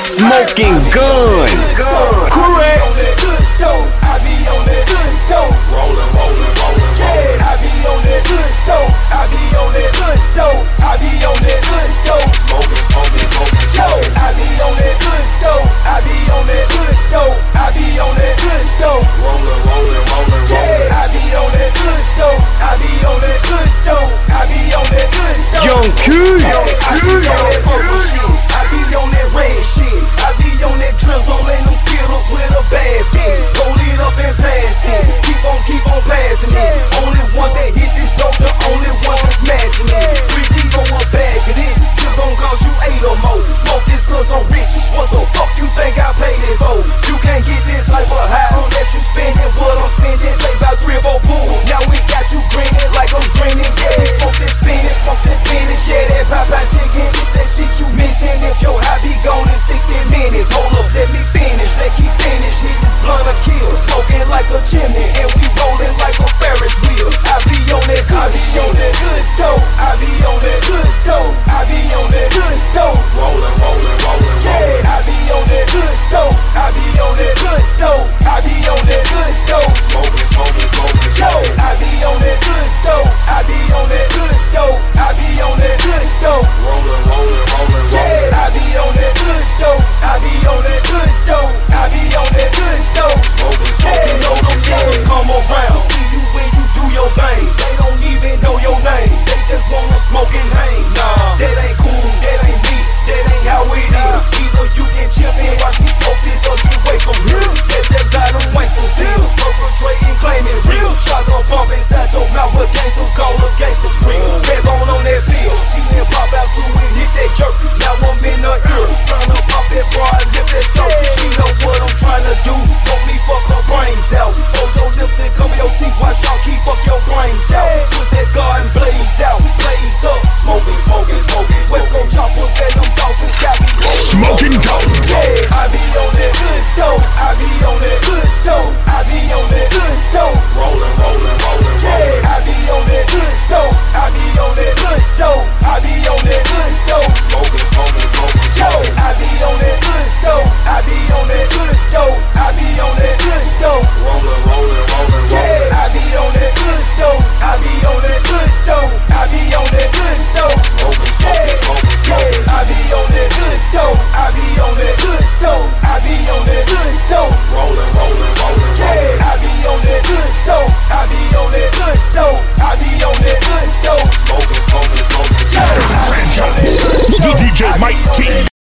Smoking gun. Correct. Bitch, What the fuck you think I paid it for? You can't get this type of high.